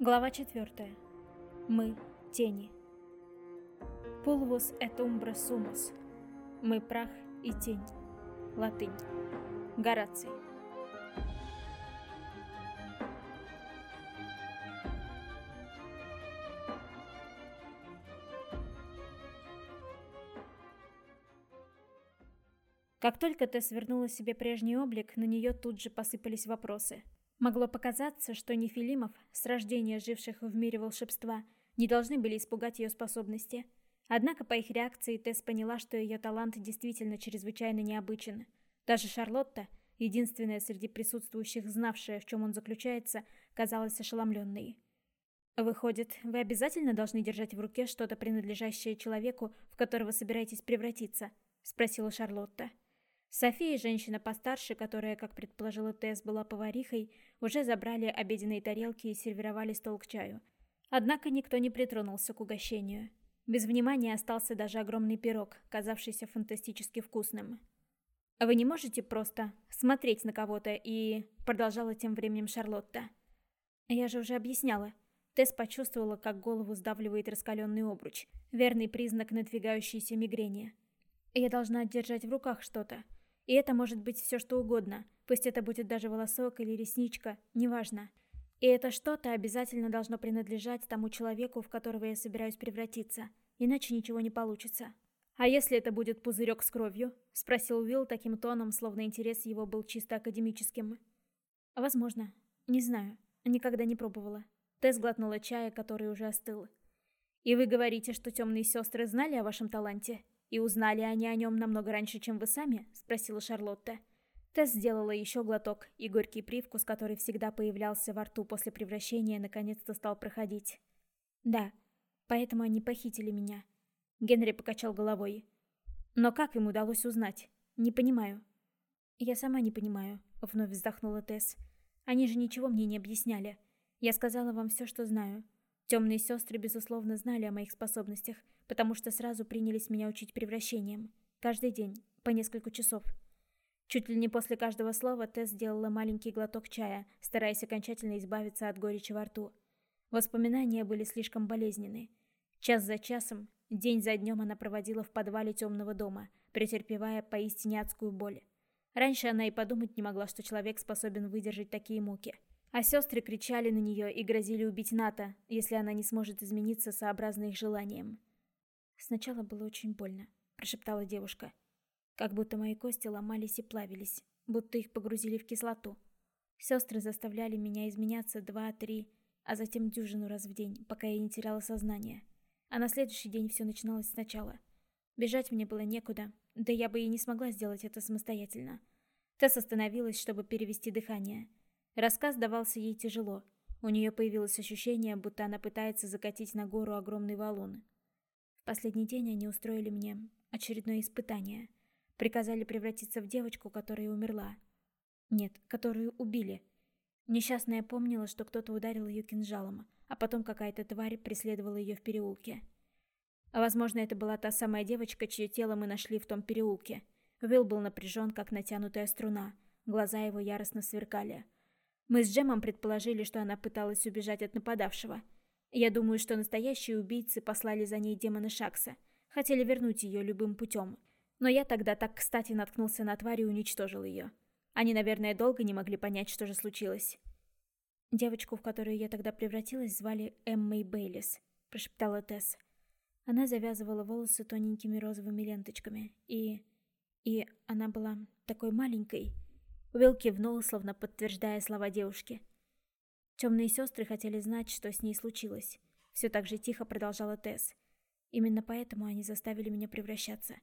Глава 4. Мы – тени. Pulvus et umbra sumus. Мы – прах и тень. Латынь. Гораций. Как только Тесс вернула себе прежний облик, на нее тут же посыпались вопросы – Могло показаться, что нефилимов, с рождения живших в мире волшебства, не должны были испугать ее способности. Однако по их реакции Тесс поняла, что ее талант действительно чрезвычайно необычен. Даже Шарлотта, единственная среди присутствующих, знавшая, в чем он заключается, казалась ошеломленной. «Выходит, вы обязательно должны держать в руке что-то, принадлежащее человеку, в которого собираетесь превратиться?» — спросила Шарлотта. София, женщина постарше, которая, как предположила Тесс, была поварихой, уже забрали обеденные тарелки и сервировали стол к чаю. Однако никто не притронулся к угощению. Без внимания остался даже огромный пирог, казавшийся фантастически вкусным. «Вы не можете просто смотреть на кого-то и...» Продолжала тем временем Шарлотта. «Я же уже объясняла». Тесс почувствовала, как голову сдавливает раскаленный обруч. Верный признак надвигающейся мигрени. «Я должна держать в руках что-то. И это может быть все что угодно, пусть это будет даже волосок или ресничка, неважно. И это что-то обязательно должно принадлежать тому человеку, в которого я собираюсь превратиться, иначе ничего не получится. «А если это будет пузырек с кровью?» — спросил Уилл таким тоном, словно интерес его был чисто академическим. «Возможно. Не знаю. Никогда не пробовала». Тесс глотнула чая, который уже остыл. «И вы говорите, что темные сестры знали о вашем таланте?» «И узнали они о нем намного раньше, чем вы сами?» — спросила Шарлотта. Тесс сделала еще глоток, и горький привкус, который всегда появлялся во рту после превращения, наконец-то стал проходить. «Да, поэтому они похитили меня». Генри покачал головой. «Но как им удалось узнать? Не понимаю». «Я сама не понимаю», — вновь вздохнула Тесс. «Они же ничего мне не объясняли. Я сказала вам все, что знаю. Темные сестры, безусловно, знали о моих способностях, потому что сразу принялись меня учить превращением. Каждый день, по несколько часов. Чуть ли не после каждого слова Тесс сделала маленький глоток чая, стараясь окончательно избавиться от горечи во рту. Воспоминания были слишком болезненны. Час за часом, день за днем она проводила в подвале темного дома, претерпевая поистине адскую боль. Раньше она и подумать не могла, что человек способен выдержать такие муки. А сестры кричали на нее и грозили убить Ната, если она не сможет измениться сообразно их желаниям. «Сначала было очень больно», — прошептала девушка. «Как будто мои кости ломались и плавились, будто их погрузили в кислоту. Сестры заставляли меня изменяться два-три, а затем дюжину раз в день, пока я не теряла сознание. А на следующий день все начиналось сначала. Бежать мне было некуда, да я бы и не смогла сделать это самостоятельно. Тесс остановилась, чтобы перевести дыхание. Рассказ давался ей тяжело. У нее появилось ощущение, будто она пытается закатить на гору огромный валун. В последний день они устроили мне очередное испытание. Приказали превратиться в девочку, которая умерла. Нет, которую убили. Несчастная помнила, что кто-то ударил ее кинжалом, а потом какая-то тварь преследовала ее в переулке. Возможно, это была та самая девочка, чье тело мы нашли в том переулке. Уилл был напряжен, как натянутая струна. Глаза его яростно сверкали. Мы с Джемом предположили, что она пыталась убежать от нападавшего. Я думаю, что настоящие убийцы послали за ней демона Шакса. Хотели вернуть ее любым путем. Но я тогда так кстати наткнулся на тварь и уничтожил ее. Они, наверное, долго не могли понять, что же случилось. Девочку, в которую я тогда превратилась, звали Эммой Бейлис, прошептала Тесс. Она завязывала волосы тоненькими розовыми ленточками, и... И она была такой маленькой. Уилл кивнул, словно подтверждая слова девушки. Темные сестры хотели знать, что с ней случилось. Все так же тихо продолжала Тесс. Именно поэтому они заставили меня превращаться.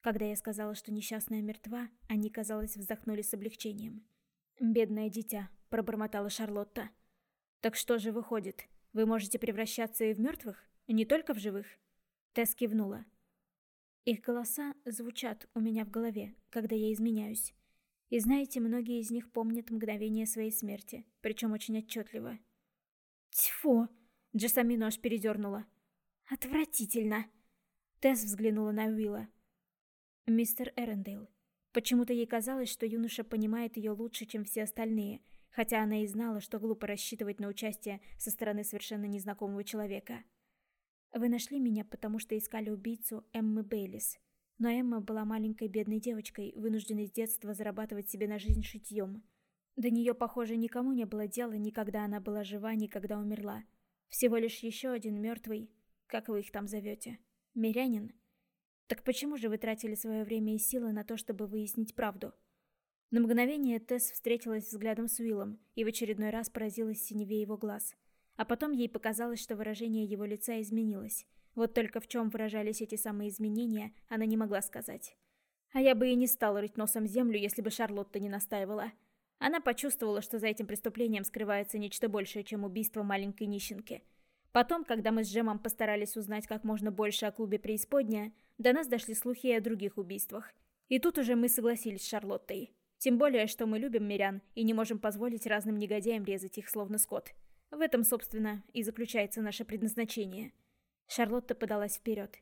Когда я сказала, что несчастная мертва, они, казалось, вздохнули с облегчением. «Бедное дитя», — пробормотала Шарлотта. «Так что же выходит? Вы можете превращаться и в мертвых, не только в живых?» Тесс кивнула. «Их голоса звучат у меня в голове, когда я изменяюсь. И знаете, многие из них помнят мгновение своей смерти, причем очень отчетливо. Тьфу! Джессамину аж передернула. Отвратительно! Тесс взглянула на Уилла. Мистер Эрендейл. Почему-то ей казалось, что юноша понимает ее лучше, чем все остальные, хотя она и знала, что глупо рассчитывать на участие со стороны совершенно незнакомого человека. «Вы нашли меня, потому что искали убийцу Эммы Бейлис. Но Эмма была маленькой бедной девочкой, вынужденной с детства зарабатывать себе на жизнь шитьем. До нее, похоже, никому не было дела, ни когда она была жива, ни когда умерла. Всего лишь еще один мертвый, как вы их там зовете, мирянин. Так почему же вы тратили свое время и силы на то, чтобы выяснить правду?» На мгновение Тесс встретилась взглядом с Уиллом и в очередной раз поразилась синеве его глаз. А потом ей показалось, что выражение его лица изменилось. Вот только в чем выражались эти самые изменения, она не могла сказать. А я бы и не стала рыть носом землю, если бы Шарлотта не настаивала. Она почувствовала, что за этим преступлением скрывается нечто большее, чем убийство маленькой нищенки. Потом, когда мы с Джемом постарались узнать как можно больше о клубе преисподняя, до нас дошли слухи и о других убийствах. И тут уже мы согласились с Шарлоттой. Тем более, что мы любим мирян и не можем позволить разным негодяям резать их словно скот. В этом, собственно, и заключается наше предназначение. Шарлотта подалась вперед.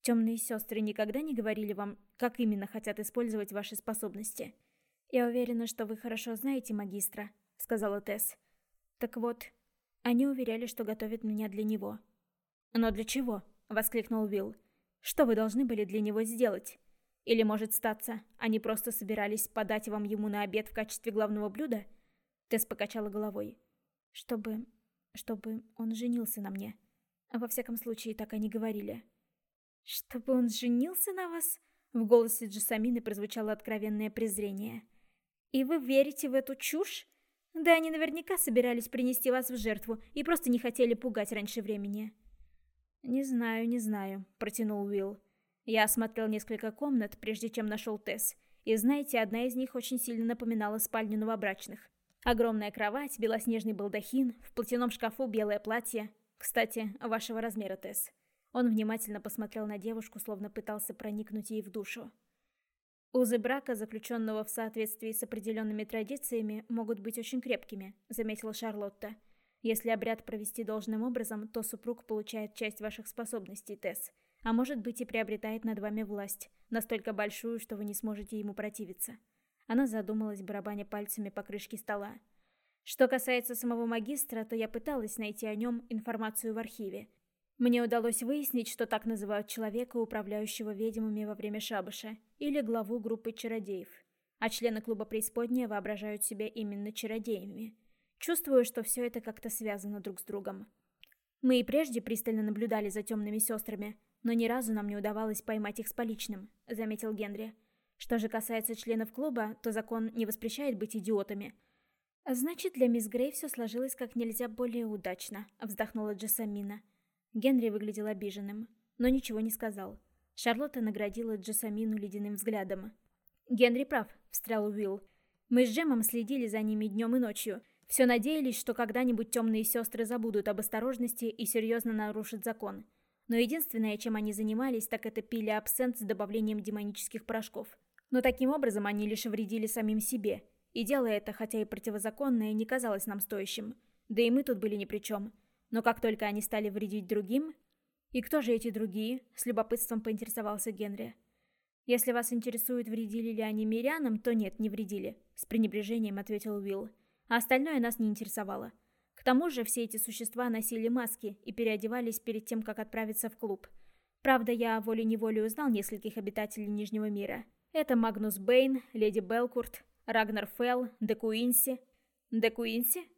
Темные сестры никогда не говорили вам, как именно хотят использовать ваши способности. Я уверена, что вы хорошо знаете магистра, сказала Тесс. Так вот, они уверяли, что готовят меня для него. Но для чего? воскликнул Уилл. Что вы должны были для него сделать? Или, может статься, они просто собирались подать вам ему на обед в качестве главного блюда? Тесс покачала головой. Чтобы... чтобы он женился на мне. А во всяком случае, так они говорили. «Чтобы он женился на вас?» В голосе Джасамины прозвучало откровенное презрение. «И вы верите в эту чушь? Да они наверняка собирались принести вас в жертву и просто не хотели пугать раньше времени». «Не знаю, не знаю», — протянул Уилл. Я осмотрел несколько комнат, прежде чем нашел Тесс. И знаете, одна из них очень сильно напоминала спальню новобрачных. Огромная кровать, белоснежный балдахин, в платяном шкафу белое платье. Кстати, вашего размера, Тесс. Он внимательно посмотрел на девушку, словно пытался проникнуть ей в душу. Узы брака, заключенного в соответствии с определенными традициями, могут быть очень крепкими, заметила Шарлотта. Если обряд провести должным образом, то супруг получает часть ваших способностей, Тесс. А может быть и приобретает над вами власть, настолько большую, что вы не сможете ему противиться. Она задумалась, барабаня пальцами по крышке стола. Что касается самого магистра, то я пыталась найти о нем информацию в архиве. Мне удалось выяснить, что так называют человека, управляющего ведьмами во время шабаша, или главу группы чародеев. А члены клуба преисподняя воображают себя именно чародеями. Чувствую, что все это как-то связано друг с другом. Мы и прежде пристально наблюдали за темными сестрами, но ни разу нам не удавалось поймать их с поличным», — заметил Генри. «Что же касается членов клуба, то закон не воспрещает быть идиотами». «Значит, для мисс Грей все сложилось как нельзя более удачно», — вздохнула Джессамина. Генри выглядел обиженным, но ничего не сказал. Шарлотта наградила Джессамину ледяным взглядом. «Генри прав», — встрял Уилл. «Мы с Джемом следили за ними днем и ночью. Все надеялись, что когда-нибудь темные сестры забудут об осторожности и серьезно нарушат закон. Но единственное, чем они занимались, так это пили абсент с добавлением демонических порошков. Но таким образом они лишь вредили самим себе. И делая это, хотя и противозаконное, не казалось нам стоящим. Да и мы тут были ни при чем. Но как только они стали вредить другим... И кто же эти другие? С любопытством поинтересовался Генри. Если вас интересует, вредили ли они мирянам, то нет, не вредили. С пренебрежением ответил Уилл. А остальное нас не интересовало. К тому же все эти существа носили маски и переодевались перед тем, как отправиться в клуб. Правда, я волей-неволей узнал нескольких обитателей Нижнего мира. Это Магнус Бэйн, Леди Белкурт, Рагнар Фелл, Де Куинси. Де Куинси?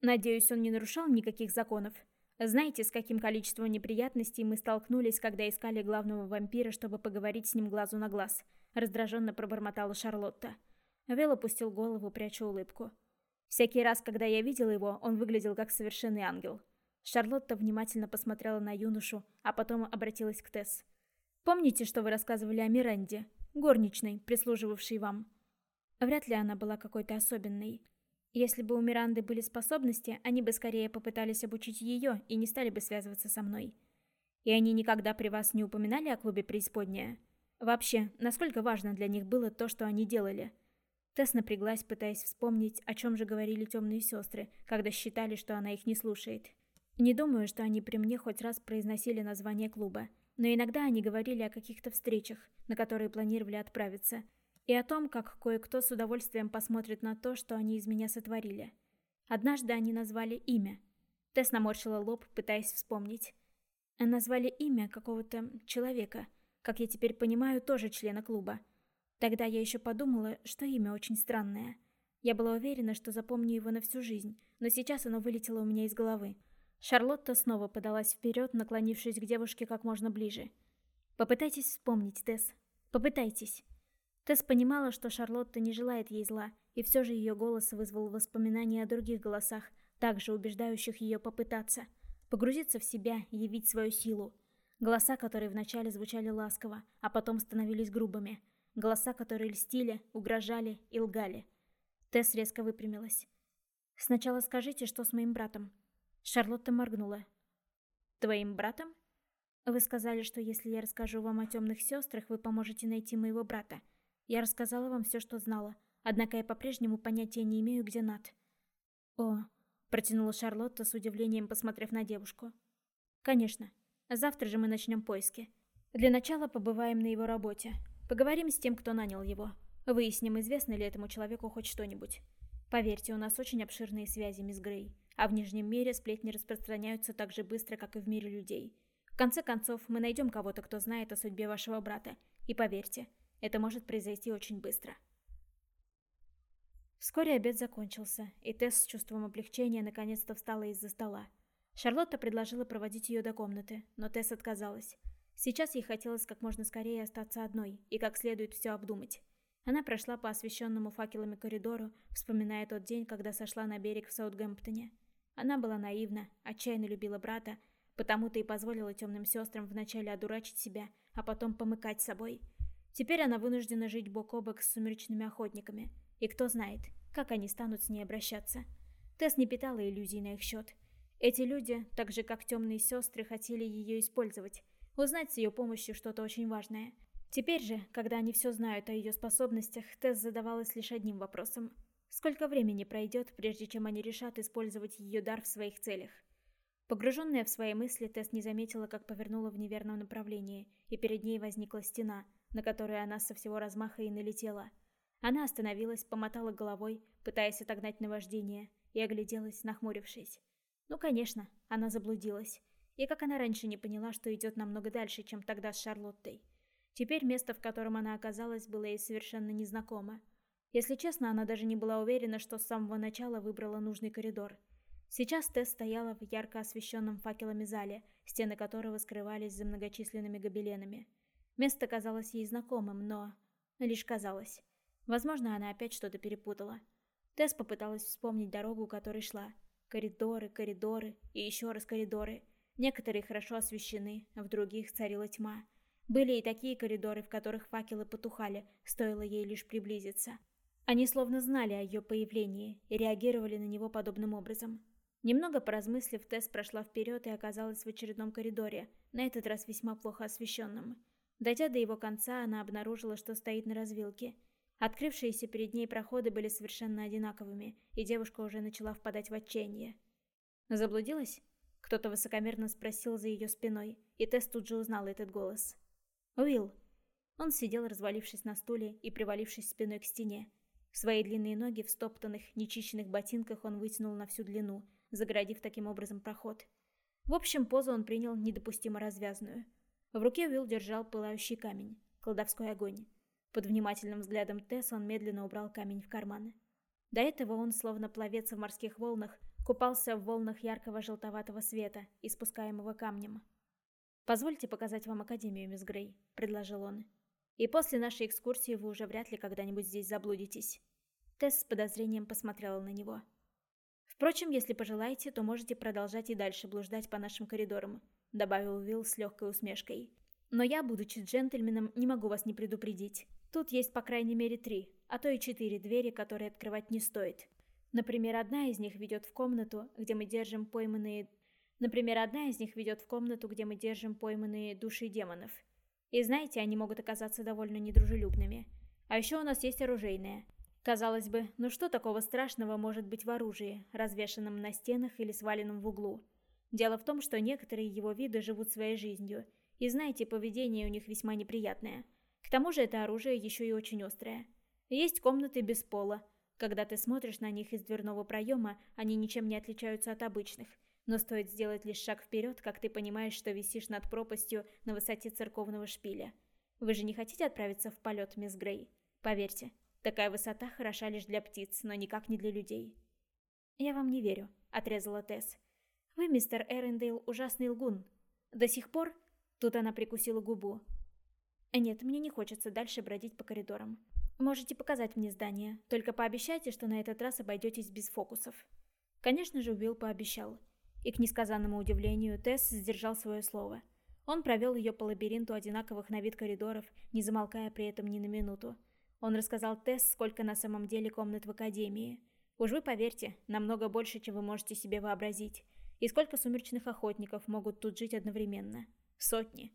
Надеюсь, он не нарушал никаких законов. Знаете, с каким количеством неприятностей мы столкнулись, когда искали главного вампира, чтобы поговорить с ним глазу на глаз? Раздраженно пробормотала Шарлотта. Вел опустил голову, пряча улыбку. Всякий раз, когда я видела его, он выглядел как совершенный ангел. Шарлотта внимательно посмотрела на юношу, а потом обратилась к Тесс. «Помните, что вы рассказывали о Миранде, горничной, прислуживавшей вам?» Вряд ли она была какой-то особенной. Если бы у Миранды были способности, они бы скорее попытались обучить ее и не стали бы связываться со мной. И они никогда при вас не упоминали о клубе преисподняя? Вообще, насколько важно для них было то, что они делали? Тесс напряглась, пытаясь вспомнить, о чем же говорили темные сестры, когда считали, что она их не слушает. Не думаю, что они при мне хоть раз произносили название клуба, но иногда они говорили о каких-то встречах, на которые планировали отправиться. И о том, как кое-кто с удовольствием посмотрит на то, что они из меня сотворили. Однажды они назвали имя. Тесс наморщила лоб, пытаясь вспомнить. Назвали имя какого-то человека, как я теперь понимаю, тоже члена клуба. Тогда я еще подумала, что имя очень странное. Я была уверена, что запомню его на всю жизнь, но сейчас оно вылетело у меня из головы. Шарлотта снова подалась вперед, наклонившись к девушке как можно ближе. «Попытайтесь вспомнить, Тесс. Попытайтесь». Тесс понимала, что Шарлотта не желает ей зла, и все же ее голос вызвал воспоминания о других голосах, также убеждающих ее попытаться. Погрузиться в себя, явить свою силу. Голоса, которые вначале звучали ласково, а потом становились грубыми. Голоса, которые льстили, угрожали и лгали. Тесс резко выпрямилась. «Сначала скажите, что с моим братом?» Шарлотта моргнула. «Твоим братом?» «Вы сказали, что если я расскажу вам о темных сестрах, вы поможете найти моего брата. Я рассказала вам все, что знала, однако я по-прежнему понятия не имею, где Нат». «О», — протянула Шарлотта с удивлением, посмотрев на девушку. «Конечно. Завтра же мы начнем поиски. Для начала побываем на его работе. Поговорим с тем, кто нанял его. Выясним, известно ли этому человеку хоть что-нибудь. Поверьте, у нас очень обширные связи, мисс Грей а в Нижнем мире сплетни распространяются так же быстро, как и в мире людей. В конце концов, мы найдем кого-то, кто знает о судьбе вашего брата, и поверьте, это может произойти очень быстро. Вскоре обед закончился, и Тесс с чувством облегчения наконец-то встала из-за стола. Шарлотта предложила проводить ее до комнаты, но Тесс отказалась. Сейчас ей хотелось как можно скорее остаться одной и как следует все обдумать. Она прошла по освещенному факелами коридору, вспоминая тот день, когда сошла на берег в Саутгемптоне. Она была наивна, отчаянно любила брата, потому-то и позволила темным сестрам вначале одурачить себя, а потом помыкать собой. Теперь она вынуждена жить бок о бок с сумеречными охотниками, и кто знает, как они станут с ней обращаться. Тесс не питала иллюзий на их счет. Эти люди, так же как темные сестры, хотели ее использовать, узнать с ее помощью что-то очень важное. Теперь же, когда они все знают о ее способностях, Тесс задавалась лишь одним вопросом – Сколько времени пройдет, прежде чем они решат использовать ее дар в своих целях? Погруженная в свои мысли, Тесс не заметила, как повернула в неверном направлении, и перед ней возникла стена, на которую она со всего размаха и налетела. Она остановилась, помотала головой, пытаясь отогнать наваждение, и огляделась, нахмурившись. Ну, конечно, она заблудилась. И как она раньше не поняла, что идет намного дальше, чем тогда с Шарлоттой. Теперь место, в котором она оказалась, было ей совершенно незнакомо. Если честно, она даже не была уверена, что с самого начала выбрала нужный коридор. Сейчас Тесс стояла в ярко освещенном факелами зале, стены которого скрывались за многочисленными гобеленами. Место казалось ей знакомым, но... Лишь казалось. Возможно, она опять что-то перепутала. Тесс попыталась вспомнить дорогу, которой шла. Коридоры, коридоры и еще раз коридоры. Некоторые хорошо освещены, в других царила тьма. Были и такие коридоры, в которых факелы потухали, стоило ей лишь приблизиться. Они словно знали о ее появлении и реагировали на него подобным образом. Немного поразмыслив, Тесс прошла вперед и оказалась в очередном коридоре, на этот раз весьма плохо освещенном. Дойдя до его конца, она обнаружила, что стоит на развилке. Открывшиеся перед ней проходы были совершенно одинаковыми, и девушка уже начала впадать в отчаяние. «Заблудилась?» Кто-то высокомерно спросил за ее спиной, и Тесс тут же узнала этот голос. «Уилл». Он сидел, развалившись на стуле и привалившись спиной к стене. Свои длинные ноги в стоптанных, нечищенных ботинках он вытянул на всю длину, загородив таким образом проход. В общем, позу он принял недопустимо развязную. В руке Уилл держал пылающий камень, колдовской огонь. Под внимательным взглядом Тесс он медленно убрал камень в карманы. До этого он, словно пловец в морских волнах, купался в волнах яркого желтоватого света, испускаемого камнем. «Позвольте показать вам Академию, мисс Грей», — предложил он. И после нашей экскурсии вы уже вряд ли когда-нибудь здесь заблудитесь. Тесс с подозрением посмотрела на него. Впрочем, если пожелаете, то можете продолжать и дальше блуждать по нашим коридорам, добавил Уилл с легкой усмешкой. Но я, будучи джентльменом, не могу вас не предупредить. Тут есть по крайней мере три, а то и четыре двери, которые открывать не стоит. Например, одна из них ведет в комнату, где мы держим пойманные... Например, одна из них ведет в комнату, где мы держим пойманные души демонов – и знаете, они могут оказаться довольно недружелюбными. А еще у нас есть оружейные. Казалось бы, ну что такого страшного может быть в оружии, развешенном на стенах или сваленном в углу? Дело в том, что некоторые его виды живут своей жизнью, и знаете, поведение у них весьма неприятное. К тому же это оружие еще и очень острое. Есть комнаты без пола. Когда ты смотришь на них из дверного проема, они ничем не отличаются от обычных. Но стоит сделать лишь шаг вперед, как ты понимаешь, что висишь над пропастью на высоте церковного шпиля. Вы же не хотите отправиться в полет, мисс Грей? Поверьте, такая высота хороша лишь для птиц, но никак не для людей. «Я вам не верю», — отрезала Тесс. «Вы, мистер Эрендейл, ужасный лгун. До сих пор...» Тут она прикусила губу. «Нет, мне не хочется дальше бродить по коридорам. Можете показать мне здание, только пообещайте, что на этот раз обойдетесь без фокусов». Конечно же, Уилл пообещал. И к несказанному удивлению, Тесс сдержал свое слово. Он провел ее по лабиринту одинаковых на вид коридоров, не замолкая при этом ни на минуту. Он рассказал Тесс, сколько на самом деле комнат в Академии. Уж вы поверьте, намного больше, чем вы можете себе вообразить. И сколько сумеречных охотников могут тут жить одновременно. Сотни.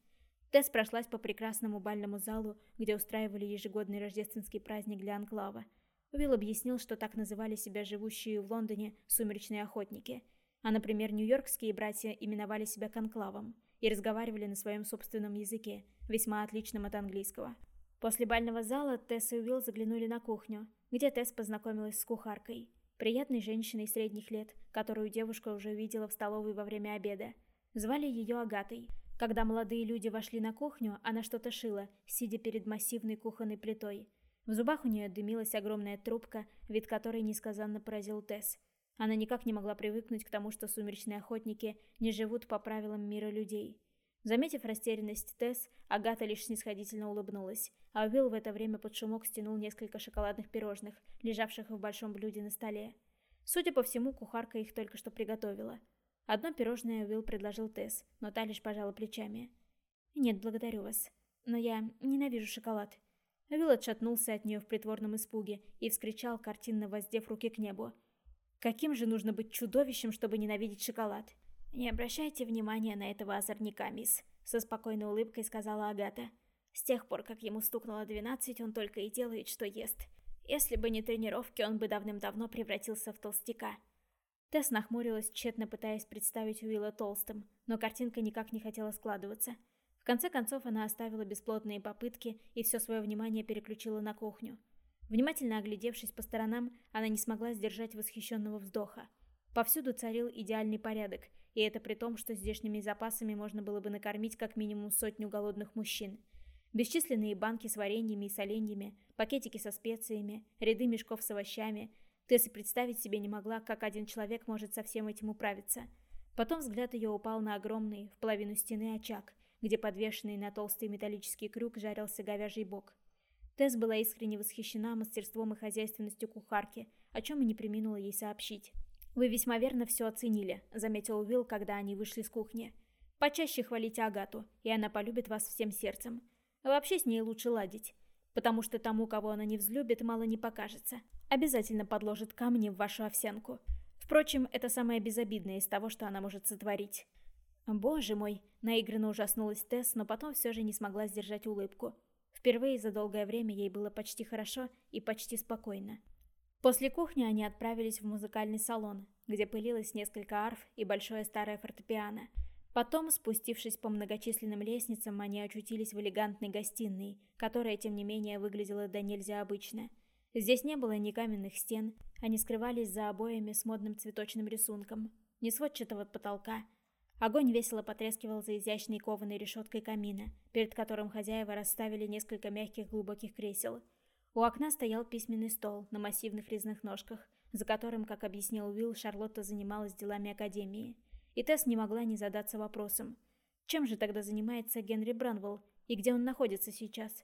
Тесс прошлась по прекрасному бальному залу, где устраивали ежегодный рождественский праздник для Анклава. Уилл объяснил, что так называли себя живущие в Лондоне сумеречные охотники – а, например, нью-йоркские братья именовали себя конклавом и разговаривали на своем собственном языке, весьма отличном от английского. После бального зала Тесс и Уилл заглянули на кухню, где Тесс познакомилась с кухаркой, приятной женщиной средних лет, которую девушка уже видела в столовой во время обеда. Звали ее Агатой. Когда молодые люди вошли на кухню, она что-то шила, сидя перед массивной кухонной плитой. В зубах у нее дымилась огромная трубка, вид которой несказанно поразил Тесс. Она никак не могла привыкнуть к тому, что сумеречные охотники не живут по правилам мира людей. Заметив растерянность Тесс, Агата лишь снисходительно улыбнулась, а Уилл в это время под шумок стянул несколько шоколадных пирожных, лежавших в большом блюде на столе. Судя по всему, кухарка их только что приготовила. Одно пирожное Уилл предложил Тесс, но та лишь пожала плечами. «Нет, благодарю вас. Но я ненавижу шоколад». Уилл отшатнулся от нее в притворном испуге и вскричал, картинно воздев руки к небу. Каким же нужно быть чудовищем, чтобы ненавидеть шоколад? Не обращайте внимания на этого озорника, мисс, со спокойной улыбкой сказала Агата. С тех пор, как ему стукнуло двенадцать, он только и делает, что ест. Если бы не тренировки, он бы давным-давно превратился в толстяка. Тесс нахмурилась, тщетно пытаясь представить Уилла толстым, но картинка никак не хотела складываться. В конце концов, она оставила бесплодные попытки и все свое внимание переключила на кухню. Внимательно оглядевшись по сторонам, она не смогла сдержать восхищенного вздоха. Повсюду царил идеальный порядок, и это при том, что здешними запасами можно было бы накормить как минимум сотню голодных мужчин. Бесчисленные банки с вареньями и соленьями, пакетики со специями, ряды мешков с овощами. Тесса представить себе не могла, как один человек может со всем этим управиться. Потом взгляд ее упал на огромный, в половину стены очаг, где подвешенный на толстый металлический крюк жарился говяжий бок. Тесс была искренне восхищена мастерством и хозяйственностью кухарки, о чем и не приминула ей сообщить. «Вы весьма верно все оценили», — заметил Уилл, когда они вышли с кухни. «Почаще хвалите Агату, и она полюбит вас всем сердцем. вообще с ней лучше ладить, потому что тому, кого она не взлюбит, мало не покажется. Обязательно подложит камни в вашу овсянку. Впрочем, это самое безобидное из того, что она может сотворить». «Боже мой!» — наигранно ужаснулась Тесс, но потом все же не смогла сдержать улыбку. Впервые за долгое время ей было почти хорошо и почти спокойно. После кухни они отправились в музыкальный салон, где пылилось несколько арф и большое старое фортепиано. Потом, спустившись по многочисленным лестницам, они очутились в элегантной гостиной, которая, тем не менее, выглядела до нельзя обычно. Здесь не было ни каменных стен, они скрывались за обоями с модным цветочным рисунком, ни сводчатого потолка, Огонь весело потрескивал за изящной кованой решеткой камина, перед которым хозяева расставили несколько мягких глубоких кресел. У окна стоял письменный стол на массивных резных ножках, за которым, как объяснил Уилл, Шарлотта занималась делами Академии. И Тесс не могла не задаться вопросом. Чем же тогда занимается Генри Бранвелл, и где он находится сейчас?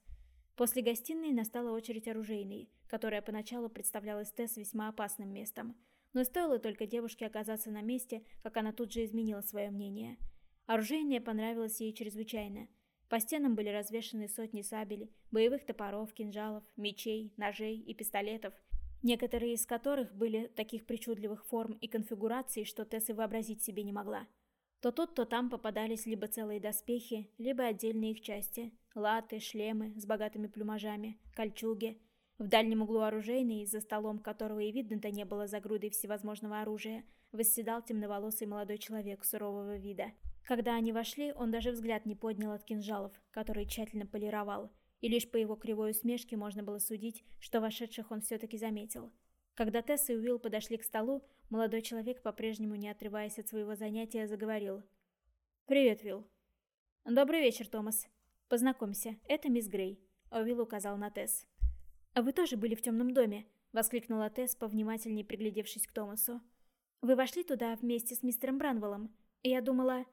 После гостиной настала очередь оружейной, которая поначалу представлялась Тесс весьма опасным местом – но стоило только девушке оказаться на месте, как она тут же изменила свое мнение. Оружейное понравилось ей чрезвычайно. По стенам были развешаны сотни сабель, боевых топоров, кинжалов, мечей, ножей и пистолетов, некоторые из которых были таких причудливых форм и конфигураций, что Тесс и вообразить себе не могла. То тут, то там попадались либо целые доспехи, либо отдельные их части, латы, шлемы с богатыми плюмажами, кольчуги – в дальнем углу оружейной, за столом которого и видно-то не было за грудой всевозможного оружия, восседал темноволосый молодой человек сурового вида. Когда они вошли, он даже взгляд не поднял от кинжалов, которые тщательно полировал, и лишь по его кривой усмешке можно было судить, что вошедших он все-таки заметил. Когда Тесс и Уилл подошли к столу, молодой человек, по-прежнему не отрываясь от своего занятия, заговорил. «Привет, Уилл». «Добрый вечер, Томас. Познакомься, это мисс Грей», — Уилл указал на Тесс. «А вы тоже были в темном доме?» — воскликнула Тесс, повнимательнее приглядевшись к Томасу. «Вы вошли туда вместе с мистером Бранвеллом, я думала...»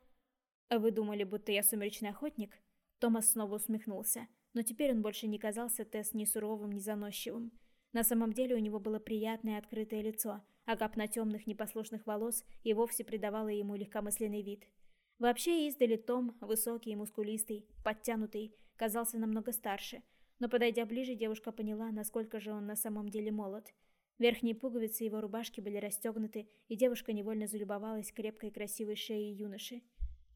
«А вы думали, будто я сумеречный охотник?» Томас снова усмехнулся, но теперь он больше не казался Тесс ни суровым, ни заносчивым. На самом деле у него было приятное открытое лицо, а капна темных непослушных волос и вовсе придавала ему легкомысленный вид. Вообще издали Том, высокий и мускулистый, подтянутый, казался намного старше — но подойдя ближе, девушка поняла, насколько же он на самом деле молод. Верхние пуговицы его рубашки были расстегнуты, и девушка невольно залюбовалась крепкой красивой шеей юноши.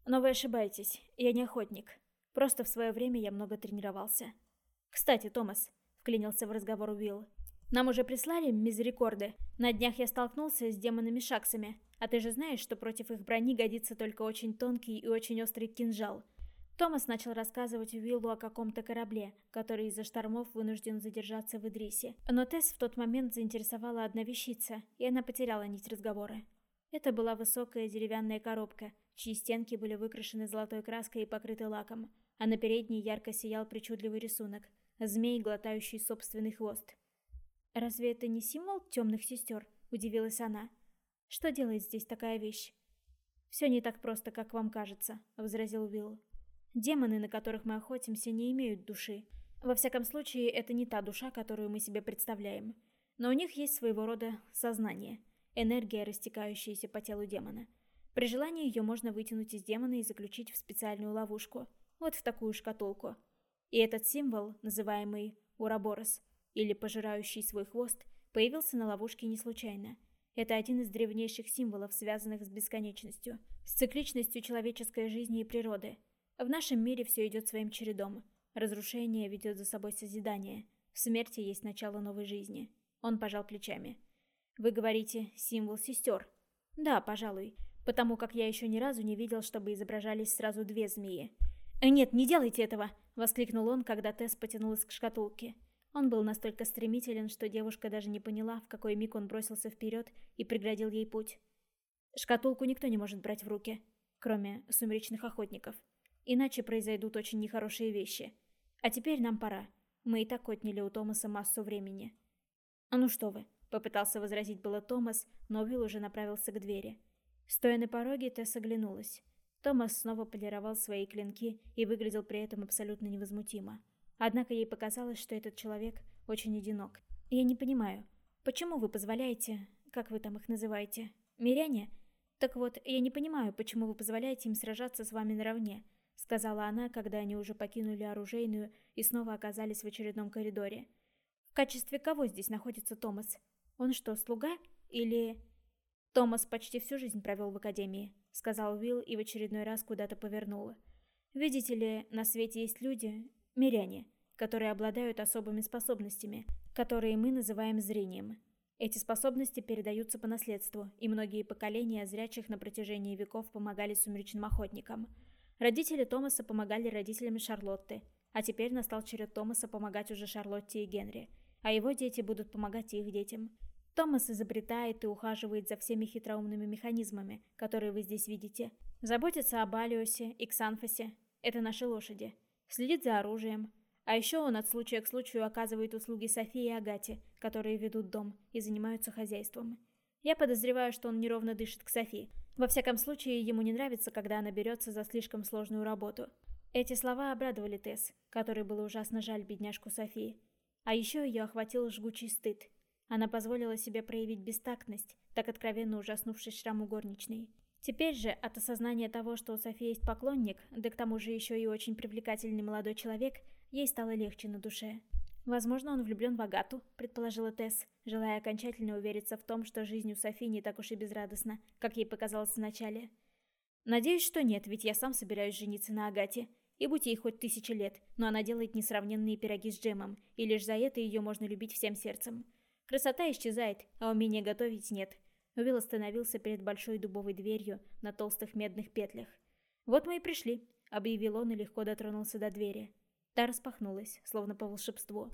«Но вы ошибаетесь, я не охотник. Просто в свое время я много тренировался». «Кстати, Томас», — вклинился в разговор Уилл, «нам уже прислали мизерикорды. На днях я столкнулся с демонами-шаксами, а ты же знаешь, что против их брони годится только очень тонкий и очень острый кинжал. Томас начал рассказывать Уиллу о каком-то корабле, который из-за штормов вынужден задержаться в Идрисе. Но Тесс в тот момент заинтересовала одна вещица, и она потеряла нить разговора. Это была высокая деревянная коробка, чьи стенки были выкрашены золотой краской и покрыты лаком, а на передней ярко сиял причудливый рисунок – змей, глотающий собственный хвост. «Разве это не символ темных сестер?» – удивилась она. «Что делает здесь такая вещь?» «Все не так просто, как вам кажется», – возразил Уилл. Демоны, на которых мы охотимся, не имеют души. Во всяком случае, это не та душа, которую мы себе представляем. Но у них есть своего рода сознание, энергия, растекающаяся по телу демона. При желании ее можно вытянуть из демона и заключить в специальную ловушку, вот в такую шкатулку. И этот символ, называемый Ураборос, или пожирающий свой хвост, появился на ловушке не случайно. Это один из древнейших символов, связанных с бесконечностью, с цикличностью человеческой жизни и природы – в нашем мире все идет своим чередом. Разрушение ведет за собой созидание. В смерти есть начало новой жизни. Он пожал плечами. Вы говорите «символ сестер». Да, пожалуй. Потому как я еще ни разу не видел, чтобы изображались сразу две змеи. «Э, «Нет, не делайте этого!» — воскликнул он, когда Тесс потянулась к шкатулке. Он был настолько стремителен, что девушка даже не поняла, в какой миг он бросился вперед и преградил ей путь. Шкатулку никто не может брать в руки, кроме сумеречных охотников. Иначе произойдут очень нехорошие вещи. А теперь нам пора. Мы и так отняли у Томаса массу времени. «А ну что вы», — попытался возразить было Томас, но Уилл уже направился к двери. Стоя на пороге, Тесс оглянулась. Томас снова полировал свои клинки и выглядел при этом абсолютно невозмутимо. Однако ей показалось, что этот человек очень одинок. «Я не понимаю, почему вы позволяете, как вы там их называете, миряне? Так вот, я не понимаю, почему вы позволяете им сражаться с вами наравне сказала она, когда они уже покинули оружейную и снова оказались в очередном коридоре. В качестве кого здесь находится Томас? Он что, слуга? Или... Томас почти всю жизнь провел в академии, сказал Уилл и в очередной раз куда-то повернула. Видите ли, на свете есть люди, миряне, которые обладают особыми способностями, которые мы называем зрением. Эти способности передаются по наследству, и многие поколения зрячих на протяжении веков помогали сумеречным охотникам – Родители Томаса помогали родителям Шарлотты, а теперь настал черед Томаса помогать уже Шарлотте и Генри, а его дети будут помогать их детям. Томас изобретает и ухаживает за всеми хитроумными механизмами, которые вы здесь видите. Заботится об Алиосе и Ксанфосе. Это наши лошади. Следит за оружием. А еще он от случая к случаю оказывает услуги Софии и Агате, которые ведут дом и занимаются хозяйством. Я подозреваю, что он неровно дышит к Софии, во всяком случае, ему не нравится, когда она берется за слишком сложную работу. Эти слова обрадовали Тесс, которой было ужасно жаль бедняжку Софии. А еще ее охватил жгучий стыд. Она позволила себе проявить бестактность, так откровенно ужаснувшись шраму горничной. Теперь же, от осознания того, что у Софии есть поклонник, да к тому же еще и очень привлекательный молодой человек, ей стало легче на душе. «Возможно, он влюблен в Агату», — предположила Тесс, желая окончательно увериться в том, что жизнь у Софи не так уж и безрадостна, как ей показалось вначале. «Надеюсь, что нет, ведь я сам собираюсь жениться на Агате. И будь ей хоть тысяча лет, но она делает несравненные пироги с джемом, и лишь за это ее можно любить всем сердцем. Красота исчезает, а умения готовить нет». Уилл остановился перед большой дубовой дверью на толстых медных петлях. «Вот мы и пришли», — объявил он и легко дотронулся до двери. Та распахнулась, словно по волшебству.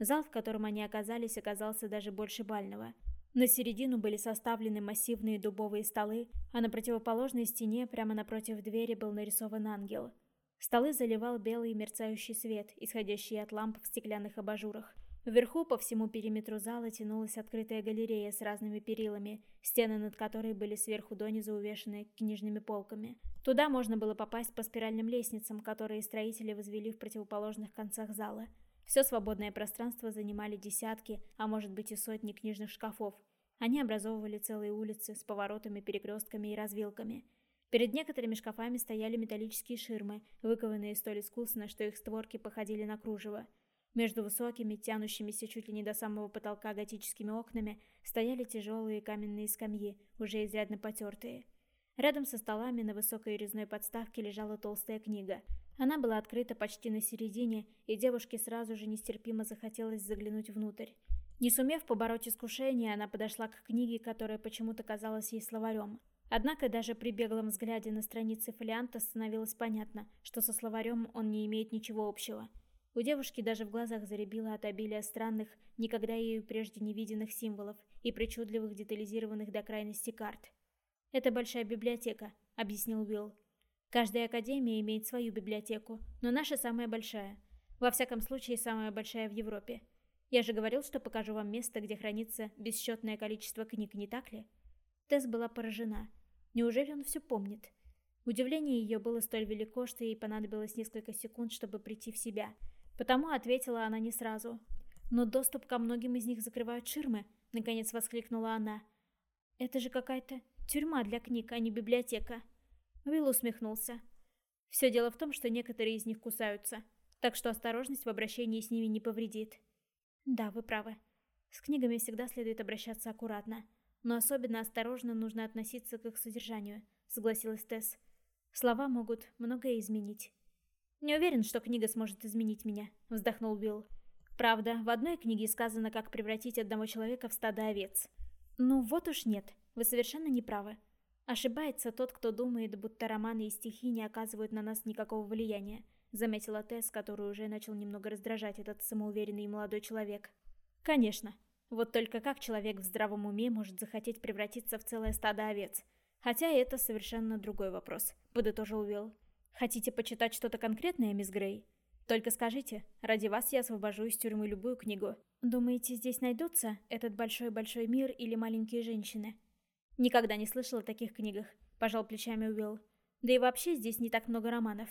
Зал, в котором они оказались, оказался даже больше бального. На середину были составлены массивные дубовые столы, а на противоположной стене, прямо напротив двери, был нарисован ангел. Столы заливал белый мерцающий свет, исходящий от ламп в стеклянных абажурах. Вверху по всему периметру зала тянулась открытая галерея с разными перилами, стены над которой были сверху донизу увешаны книжными полками. Туда можно было попасть по спиральным лестницам, которые строители возвели в противоположных концах зала. Все свободное пространство занимали десятки, а может быть и сотни книжных шкафов. Они образовывали целые улицы с поворотами, перекрестками и развилками. Перед некоторыми шкафами стояли металлические ширмы, выкованные столь искусно, что их створки походили на кружево. Между высокими, тянущимися чуть ли не до самого потолка готическими окнами стояли тяжелые каменные скамьи, уже изрядно потертые. Рядом со столами на высокой резной подставке лежала толстая книга. Она была открыта почти на середине, и девушке сразу же нестерпимо захотелось заглянуть внутрь. Не сумев побороть искушение, она подошла к книге, которая почему-то казалась ей словарем. Однако даже при беглом взгляде на страницы фолианта становилось понятно, что со словарем он не имеет ничего общего. У девушки даже в глазах заребило от обилия странных, никогда ею прежде не виденных символов и причудливых детализированных до крайности карт. «Это большая библиотека», — объяснил Уилл. «Каждая академия имеет свою библиотеку, но наша самая большая. Во всяком случае, самая большая в Европе. Я же говорил, что покажу вам место, где хранится бесчетное количество книг, не так ли?» Тесс была поражена. Неужели он все помнит? Удивление ее было столь велико, что ей понадобилось несколько секунд, чтобы прийти в себя — Потому ответила она не сразу. «Но доступ ко многим из них закрывают ширмы», — наконец воскликнула она. «Это же какая-то тюрьма для книг, а не библиотека». Уилл усмехнулся. «Все дело в том, что некоторые из них кусаются, так что осторожность в обращении с ними не повредит». «Да, вы правы. С книгами всегда следует обращаться аккуратно, но особенно осторожно нужно относиться к их содержанию», — согласилась Тесс. «Слова могут многое изменить». «Не уверен, что книга сможет изменить меня», — вздохнул Билл. «Правда, в одной книге сказано, как превратить одного человека в стадо овец». «Ну вот уж нет, вы совершенно не правы. Ошибается тот, кто думает, будто романы и стихи не оказывают на нас никакого влияния», — заметила Тесс, которую уже начал немного раздражать этот самоуверенный молодой человек. «Конечно. Вот только как человек в здравом уме может захотеть превратиться в целое стадо овец? Хотя это совершенно другой вопрос», — подытожил Уилл. Хотите почитать что-то конкретное, мисс Грей? Только скажите, ради вас я освобожу из тюрьмы любую книгу. Думаете, здесь найдутся этот большой-большой мир или маленькие женщины? Никогда не слышал о таких книгах, пожал плечами Уилл. Да и вообще здесь не так много романов.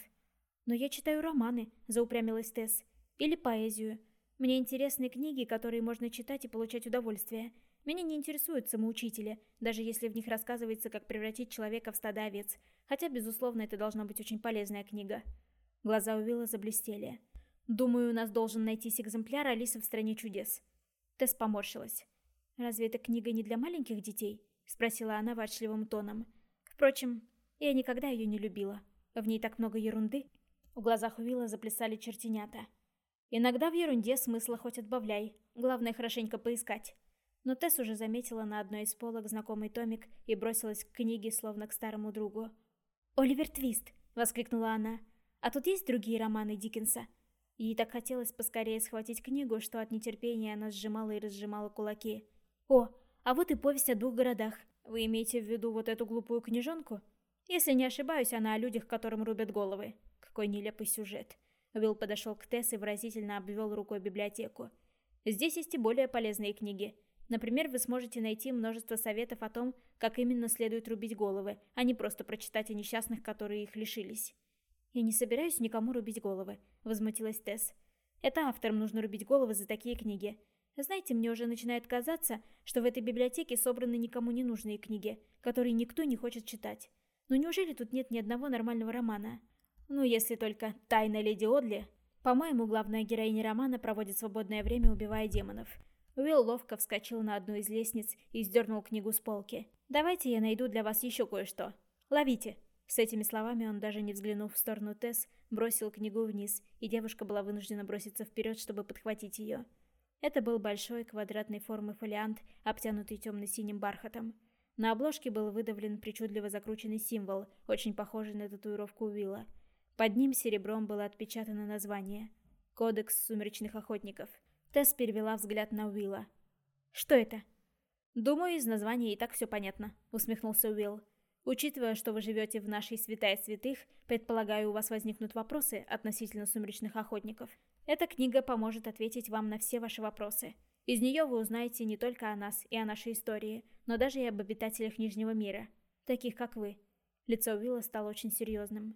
Но я читаю романы, заупрямилась Тесс. Или поэзию. Мне интересны книги, которые можно читать и получать удовольствие. Меня не интересуют самоучители, даже если в них рассказывается, как превратить человека в стадо овец. Хотя, безусловно, это должна быть очень полезная книга. Глаза Уилла заблестели. «Думаю, у нас должен найтись экземпляр Алисы в стране чудес». Тесс поморщилась. «Разве эта книга не для маленьких детей?» Спросила она ворчливым тоном. «Впрочем, я никогда ее не любила. В ней так много ерунды». В глазах Уилла заплясали чертенята. «Иногда в ерунде смысла хоть отбавляй. Главное, хорошенько поискать». Но Тесс уже заметила на одной из полок знакомый томик и бросилась к книге, словно к старому другу. «Оливер Твист!» — воскликнула она. «А тут есть другие романы Диккенса?» Ей так хотелось поскорее схватить книгу, что от нетерпения она сжимала и разжимала кулаки. «О, а вот и повесть о двух городах. Вы имеете в виду вот эту глупую книжонку? Если не ошибаюсь, она о людях, которым рубят головы. Какой нелепый сюжет». Уилл подошел к Тесс и выразительно обвел рукой библиотеку. «Здесь есть и более полезные книги. Например, вы сможете найти множество советов о том, как именно следует рубить головы, а не просто прочитать о несчастных, которые их лишились. «Я не собираюсь никому рубить головы», — возмутилась Тесс. «Это авторам нужно рубить головы за такие книги. Знаете, мне уже начинает казаться, что в этой библиотеке собраны никому не нужные книги, которые никто не хочет читать. Но неужели тут нет ни одного нормального романа? Ну, если только «Тайна леди Одли». По-моему, главная героиня романа проводит свободное время, убивая демонов. Уилл ловко вскочил на одну из лестниц и сдернул книгу с полки. «Давайте я найду для вас еще кое-что. Ловите!» С этими словами он, даже не взглянув в сторону Тесс, бросил книгу вниз, и девушка была вынуждена броситься вперед, чтобы подхватить ее. Это был большой квадратной формы фолиант, обтянутый темно-синим бархатом. На обложке был выдавлен причудливо закрученный символ, очень похожий на татуировку Уилла. Под ним серебром было отпечатано название Кодекс сумеречных охотников. Тесс перевела взгляд на Уилла. «Что это?» «Думаю, из названия и так все понятно», — усмехнулся Уилл. «Учитывая, что вы живете в нашей святая святых, предполагаю, у вас возникнут вопросы относительно сумеречных охотников. Эта книга поможет ответить вам на все ваши вопросы. Из нее вы узнаете не только о нас и о нашей истории, но даже и об обитателях Нижнего мира, таких как вы». Лицо Уилла стало очень серьезным.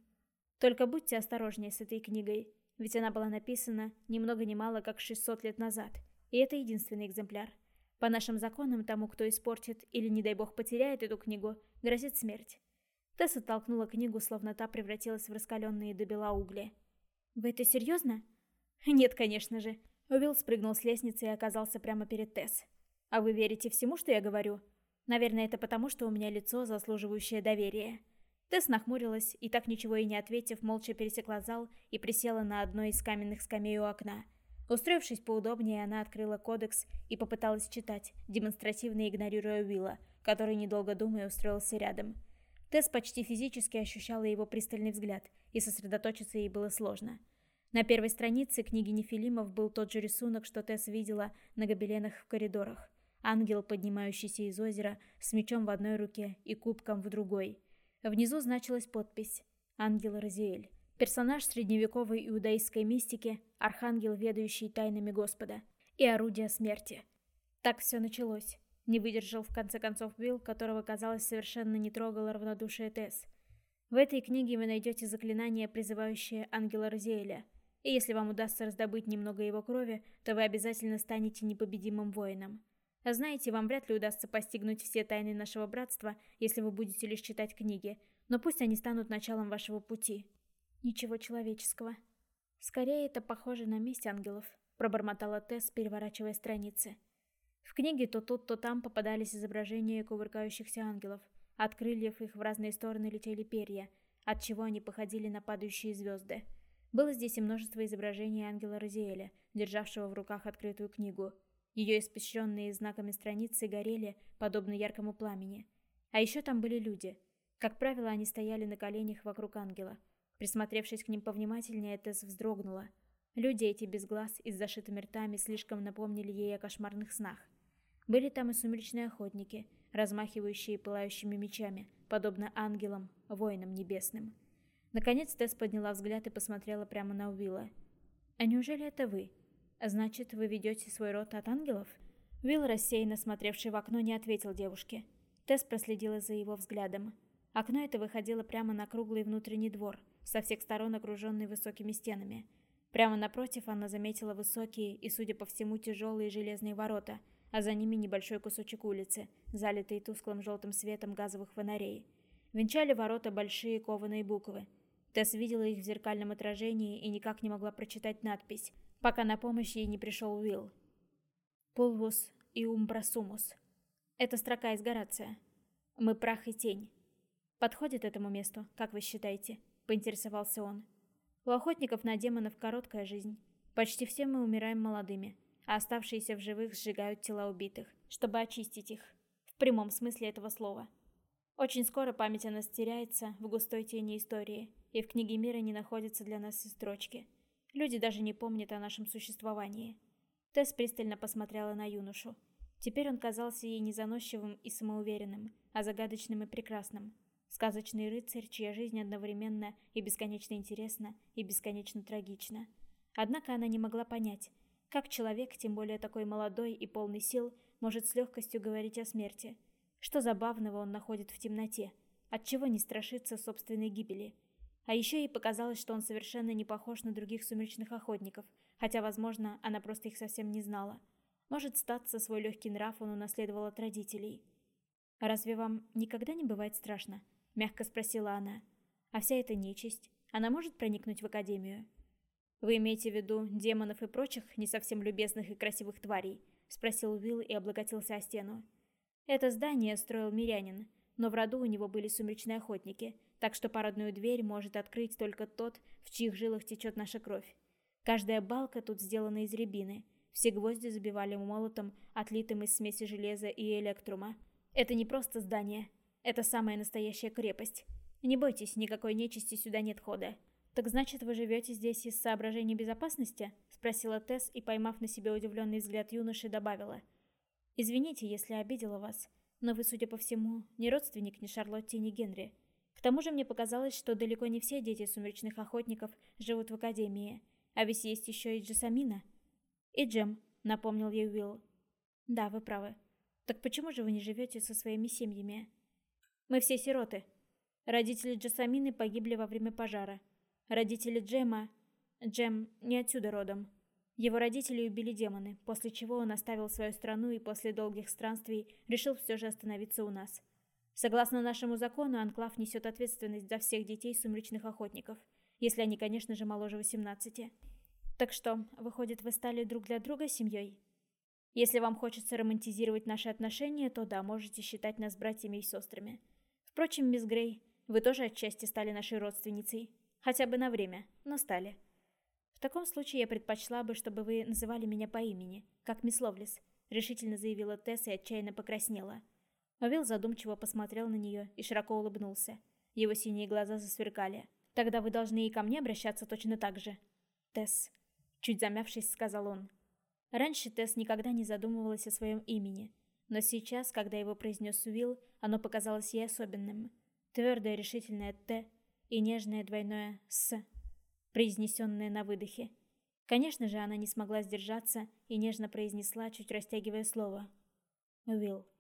«Только будьте осторожнее с этой книгой ведь она была написана ни много ни мало как 600 лет назад, и это единственный экземпляр. По нашим законам, тому, кто испортит или, не дай бог, потеряет эту книгу, грозит смерть. Тесс оттолкнула книгу, словно та превратилась в раскаленные до бела угли. «Вы это серьезно?» «Нет, конечно же». Уилл спрыгнул с лестницы и оказался прямо перед Тесс. «А вы верите всему, что я говорю?» «Наверное, это потому, что у меня лицо, заслуживающее доверия». Тесс нахмурилась и, так ничего и не ответив, молча пересекла зал и присела на одной из каменных скамей у окна. Устроившись поудобнее, она открыла кодекс и попыталась читать, демонстративно игнорируя Уилла, который, недолго думая, устроился рядом. Тесс почти физически ощущала его пристальный взгляд, и сосредоточиться ей было сложно. На первой странице книги Нефилимов был тот же рисунок, что Тесс видела на гобеленах в коридорах. Ангел, поднимающийся из озера, с мечом в одной руке и кубком в другой – Внизу значилась подпись «Ангел Розиэль». Персонаж средневековой иудаистской мистики, архангел, ведающий тайнами Господа, и орудие смерти. Так все началось. Не выдержал в конце концов Билл, которого, казалось, совершенно не трогало равнодушие Тесс. В этой книге вы найдете заклинание, призывающее ангела Розиэля. И если вам удастся раздобыть немного его крови, то вы обязательно станете непобедимым воином. А знаете, вам вряд ли удастся постигнуть все тайны нашего братства, если вы будете лишь читать книги, но пусть они станут началом вашего пути. Ничего человеческого. Скорее, это похоже на месть ангелов, пробормотала Тесс, переворачивая страницы. В книге то тут, то там попадались изображения кувыркающихся ангелов. От крыльев их в разные стороны летели перья, от чего они походили на падающие звезды. Было здесь и множество изображений ангела Розиэля, державшего в руках открытую книгу – ее испещренные знаками страницы горели, подобно яркому пламени. А еще там были люди. Как правило, они стояли на коленях вокруг ангела. Присмотревшись к ним повнимательнее, Тесс вздрогнула. Люди эти без глаз и с зашитыми ртами слишком напомнили ей о кошмарных снах. Были там и сумеречные охотники, размахивающие пылающими мечами, подобно ангелам, воинам небесным. Наконец Тесс подняла взгляд и посмотрела прямо на Уилла. «А неужели это вы?» «Значит, вы ведете свой род от ангелов?» Уилл, рассеянно смотревший в окно, не ответил девушке. Тесс проследила за его взглядом. Окно это выходило прямо на круглый внутренний двор, со всех сторон окруженный высокими стенами. Прямо напротив она заметила высокие и, судя по всему, тяжелые железные ворота, а за ними небольшой кусочек улицы, залитый тусклым желтым светом газовых фонарей. Венчали ворота большие кованые буквы. Тесс видела их в зеркальном отражении и никак не могла прочитать надпись, пока на помощь ей не пришел Уилл. Пулвус и Умбрасумус. Это строка из Горация. Мы прах и тень. Подходит этому месту, как вы считаете? Поинтересовался он. У охотников на демонов короткая жизнь. Почти все мы умираем молодыми, а оставшиеся в живых сжигают тела убитых, чтобы очистить их. В прямом смысле этого слова. Очень скоро память о нас теряется в густой тени истории, и в книге мира не находится для нас и строчки – Люди даже не помнят о нашем существовании. Тесс пристально посмотрела на юношу. Теперь он казался ей не заносчивым и самоуверенным, а загадочным и прекрасным. Сказочный рыцарь, чья жизнь одновременно и бесконечно интересна, и бесконечно трагична. Однако она не могла понять, как человек, тем более такой молодой и полный сил, может с легкостью говорить о смерти. Что забавного он находит в темноте? Отчего не страшится собственной гибели? А еще ей показалось, что он совершенно не похож на других сумеречных охотников, хотя, возможно, она просто их совсем не знала. Может, статься свой легкий нрав он унаследовал от родителей. «А разве вам никогда не бывает страшно?» – мягко спросила она. «А вся эта нечисть, она может проникнуть в Академию?» «Вы имеете в виду демонов и прочих не совсем любезных и красивых тварей?» – спросил Уилл и облокотился о стену. «Это здание строил мирянин, но в роду у него были сумеречные охотники – так что парадную дверь может открыть только тот, в чьих жилах течет наша кровь. Каждая балка тут сделана из рябины. Все гвозди забивали молотом, отлитым из смеси железа и электрума. Это не просто здание. Это самая настоящая крепость. Не бойтесь, никакой нечисти сюда нет хода. «Так значит, вы живете здесь из соображений безопасности?» — спросила Тесс и, поймав на себе удивленный взгляд юноши, добавила. «Извините, если обидела вас, но вы, судя по всему, не родственник ни Шарлотте, ни Генри. К тому же мне показалось, что далеко не все дети сумеречных охотников живут в Академии, а ведь есть еще и Джасамина». «И Джем», — напомнил ей Уилл. «Да, вы правы. Так почему же вы не живете со своими семьями?» «Мы все сироты. Родители Джасамины погибли во время пожара. Родители Джема... Джем не отсюда родом. Его родители убили демоны, после чего он оставил свою страну и после долгих странствий решил все же остановиться у нас. Согласно нашему закону, Анклав несет ответственность за всех детей сумеречных охотников, если они, конечно же, моложе 18. Так что, выходит, вы стали друг для друга семьей? Если вам хочется романтизировать наши отношения, то да, можете считать нас братьями и сестрами. Впрочем, мисс Грей, вы тоже отчасти стали нашей родственницей. Хотя бы на время, но стали. В таком случае я предпочла бы, чтобы вы называли меня по имени, как мисс Ловлис, решительно заявила Тесс и отчаянно покраснела. Овел задумчиво посмотрел на нее и широко улыбнулся. Его синие глаза засверкали. «Тогда вы должны и ко мне обращаться точно так же». «Тесс», — чуть замявшись, сказал он. Раньше Тесс никогда не задумывалась о своем имени, но сейчас, когда его произнес Уилл, оно показалось ей особенным. Твердое решительное «Т» и нежное двойное «С», произнесенное на выдохе. Конечно же, она не смогла сдержаться и нежно произнесла, чуть растягивая слово. «Уилл».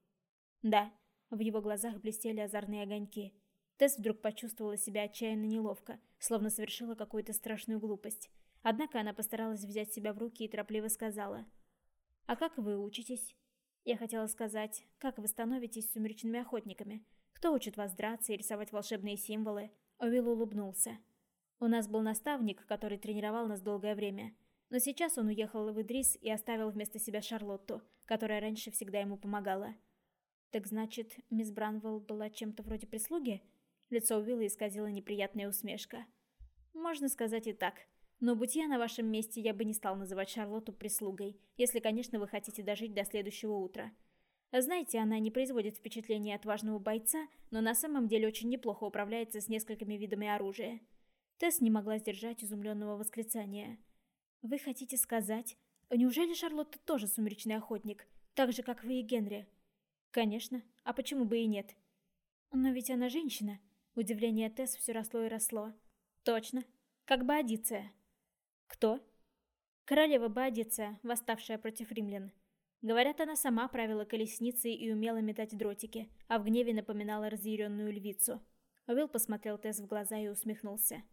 «Да». В его глазах блестели озорные огоньки. Тесс вдруг почувствовала себя отчаянно неловко, словно совершила какую-то страшную глупость. Однако она постаралась взять себя в руки и торопливо сказала. «А как вы учитесь?» Я хотела сказать, как вы становитесь сумеречными охотниками? Кто учит вас драться и рисовать волшебные символы? Уилл улыбнулся. У нас был наставник, который тренировал нас долгое время. Но сейчас он уехал в Идрис и оставил вместо себя Шарлотту, которая раньше всегда ему помогала. Так значит, мисс Бранвелл была чем-то вроде прислуги? Лицо Уилла исказила неприятная усмешка. Можно сказать и так. Но будь я на вашем месте, я бы не стал называть Шарлотту прислугой, если, конечно, вы хотите дожить до следующего утра. Знаете, она не производит впечатления отважного бойца, но на самом деле очень неплохо управляется с несколькими видами оружия. Тесс не могла сдержать изумленного восклицания. «Вы хотите сказать, неужели Шарлотта тоже сумеречный охотник, так же, как вы и Генри?» «Конечно. А почему бы и нет?» «Но ведь она женщина». Удивление Тесс все росло и росло. «Точно. Как Боадиция». «Кто?» «Королева Боадиция, восставшая против римлян». Говорят, она сама правила колесницей и умела метать дротики, а в гневе напоминала разъяренную львицу. Уилл посмотрел Тесс в глаза и усмехнулся.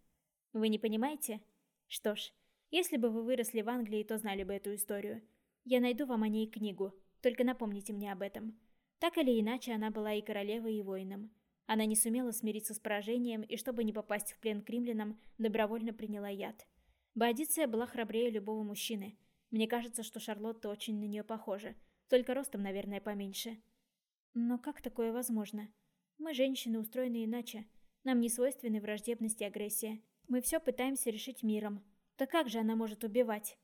«Вы не понимаете? Что ж, если бы вы выросли в Англии, то знали бы эту историю. Я найду вам о ней книгу, только напомните мне об этом». Так или иначе, она была и королевой, и воином. Она не сумела смириться с поражением и, чтобы не попасть в плен к римлянам, добровольно приняла яд. Боадиция была храбрее любого мужчины – мне кажется, что Шарлотта очень на нее похожа, только ростом, наверное, поменьше. Но как такое возможно? Мы, женщины, устроены иначе. Нам не свойственны враждебность и агрессия. Мы все пытаемся решить миром. Так как же она может убивать?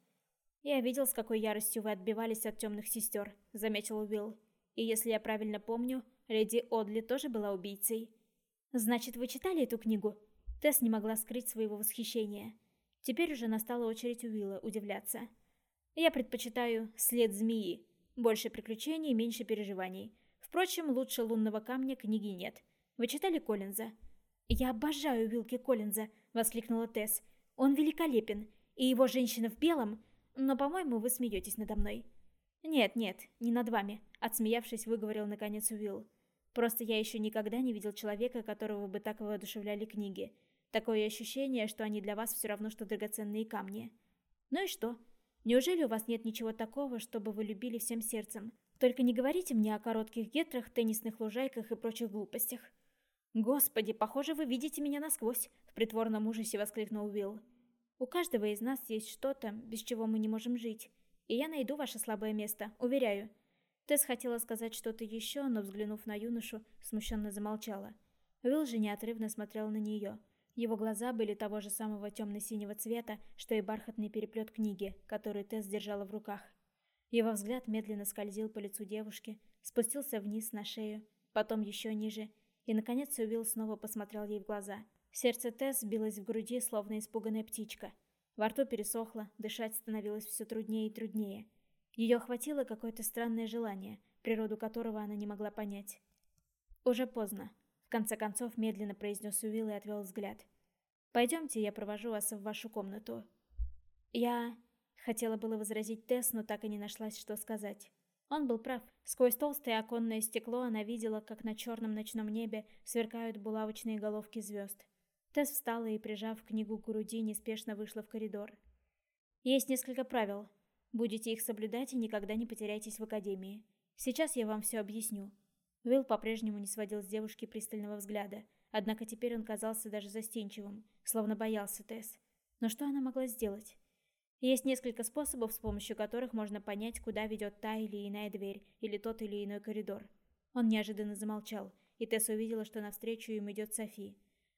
Я видел, с какой яростью вы отбивались от темных сестер, заметил Уилл. И если я правильно помню, леди Одли тоже была убийцей. Значит, вы читали эту книгу? Тесс не могла скрыть своего восхищения. Теперь уже настала очередь Уилла удивляться. Я предпочитаю «След змеи». Больше приключений, меньше переживаний. Впрочем, лучше «Лунного камня» книги нет. Вы читали Коллинза? «Я обожаю Вилки Коллинза», — воскликнула Тесс. «Он великолепен. И его женщина в белом. Но, по-моему, вы смеетесь надо мной». «Нет, нет, не над вами», — отсмеявшись, выговорил наконец Уилл. «Просто я еще никогда не видел человека, которого бы так воодушевляли книги. Такое ощущение, что они для вас все равно, что драгоценные камни». «Ну и что?» Неужели у вас нет ничего такого, чтобы вы любили всем сердцем? Только не говорите мне о коротких гетрах, теннисных лужайках и прочих глупостях. Господи, похоже, вы видите меня насквозь, в притворном ужасе воскликнул Уилл. У каждого из нас есть что-то, без чего мы не можем жить. И я найду ваше слабое место, уверяю. Тесс хотела сказать что-то еще, но, взглянув на юношу, смущенно замолчала. Уилл же неотрывно смотрел на нее. Его глаза были того же самого темно-синего цвета, что и бархатный переплет книги, которую Тесс держала в руках. Его взгляд медленно скользил по лицу девушки, спустился вниз на шею, потом еще ниже, и, наконец, Уилл снова посмотрел ей в глаза. Сердце Тесс билось в груди, словно испуганная птичка. Во рту пересохло, дышать становилось все труднее и труднее. Ее охватило какое-то странное желание, природу которого она не могла понять. «Уже поздно», — в конце концов медленно произнес Уилл и отвел взгляд. «Пойдемте, я провожу вас в вашу комнату». «Я...» — хотела было возразить Тесс, но так и не нашлась, что сказать. Он был прав. Сквозь толстое оконное стекло она видела, как на черном ночном небе сверкают булавочные головки звезд. Тесс встала и, прижав книгу к груди, неспешно вышла в коридор. «Есть несколько правил. Будете их соблюдать и никогда не потеряйтесь в академии. Сейчас я вам все объясню». Уилл по-прежнему не сводил с девушки пристального взгляда, однако теперь он казался даже застенчивым, словно боялся Тесс. Но что она могла сделать? Есть несколько способов, с помощью которых можно понять, куда ведет та или иная дверь, или тот или иной коридор. Он неожиданно замолчал, и Тесс увидела, что навстречу им идет Софи.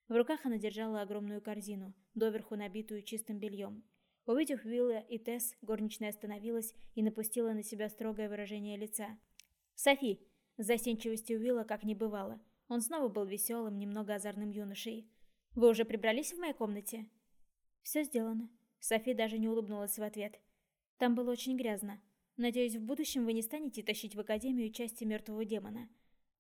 В руках она держала огромную корзину, доверху набитую чистым бельем. Увидев Уилла и Тесс, горничная остановилась и напустила на себя строгое выражение лица. «Софи!» С застенчивостью Уилла как не бывало. Он снова был веселым, немного озорным юношей. «Вы уже прибрались в моей комнате?» «Все сделано». Софи даже не улыбнулась в ответ. «Там было очень грязно. Надеюсь, в будущем вы не станете тащить в Академию части мертвого демона».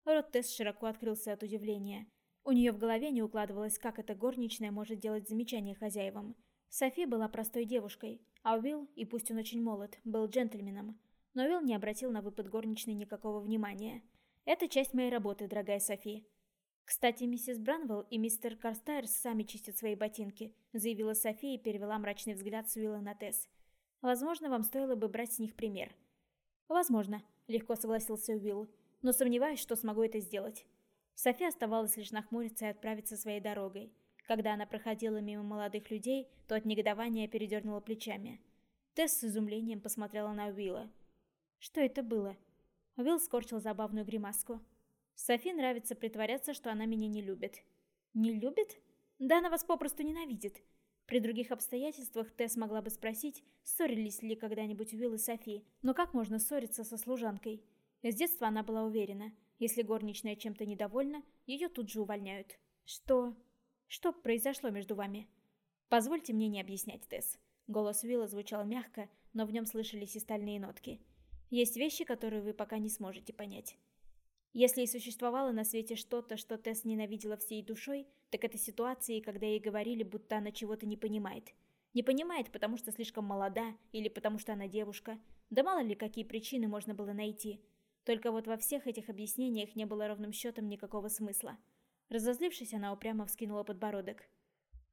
Рот Тесс широко открылся от удивления. У нее в голове не укладывалось, как эта горничная может делать замечания хозяевам. Софи была простой девушкой, а Уилл, и пусть он очень молод, был джентльменом. Но Уилл не обратил на выпад горничной никакого внимания. «Это часть моей работы, дорогая Софи». «Кстати, миссис Бранвелл и мистер Карстайрс сами чистят свои ботинки», заявила Софи и перевела мрачный взгляд с Уилла на Тесс. «Возможно, вам стоило бы брать с них пример». «Возможно», — легко согласился Уилл, «но сомневаюсь, что смогу это сделать». София оставалась лишь нахмуриться и отправиться своей дорогой. Когда она проходила мимо молодых людей, то от негодования передернула плечами. Тесс с изумлением посмотрела на Уилла. «Что это было?» Уилл скорчил забавную гримаску. «Софи нравится притворяться, что она меня не любит». «Не любит?» «Да она вас попросту ненавидит». При других обстоятельствах Тесс могла бы спросить, ссорились ли когда-нибудь Уилл и Софи, но как можно ссориться со служанкой? С детства она была уверена – если горничная чем-то недовольна, ее тут же увольняют. Что... Что произошло между вами? Позвольте мне не объяснять, Тесс. Голос Уилла звучал мягко, но в нем слышались и стальные нотки. Есть вещи, которые вы пока не сможете понять. Если и существовало на свете что-то, что Тесс ненавидела всей душой, так это ситуации, когда ей говорили, будто она чего-то не понимает. Не понимает, потому что слишком молода, или потому что она девушка. Да мало ли, какие причины можно было найти. Только вот во всех этих объяснениях не было ровным счетом никакого смысла. Разозлившись, она упрямо вскинула подбородок.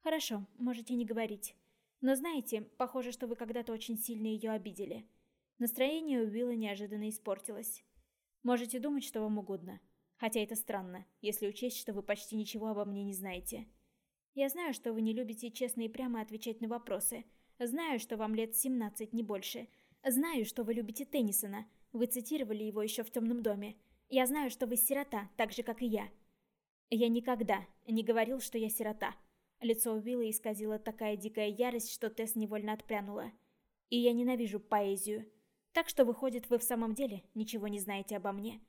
«Хорошо, можете не говорить. Но знаете, похоже, что вы когда-то очень сильно ее обидели». Настроение у Уилла неожиданно испортилось. «Можете думать, что вам угодно. Хотя это странно, если учесть, что вы почти ничего обо мне не знаете. Я знаю, что вы не любите честно и прямо отвечать на вопросы. Знаю, что вам лет 17, не больше. Знаю, что вы любите Теннисона, вы цитировали его еще в темном доме. Я знаю, что вы сирота, так же, как и я. Я никогда не говорил, что я сирота. Лицо Уилла исказило такая дикая ярость, что Тесс невольно отпрянула. И я ненавижу поэзию. Так что, выходит, вы в самом деле ничего не знаете обо мне.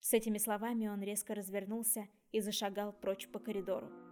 С этими словами он резко развернулся и зашагал прочь по коридору.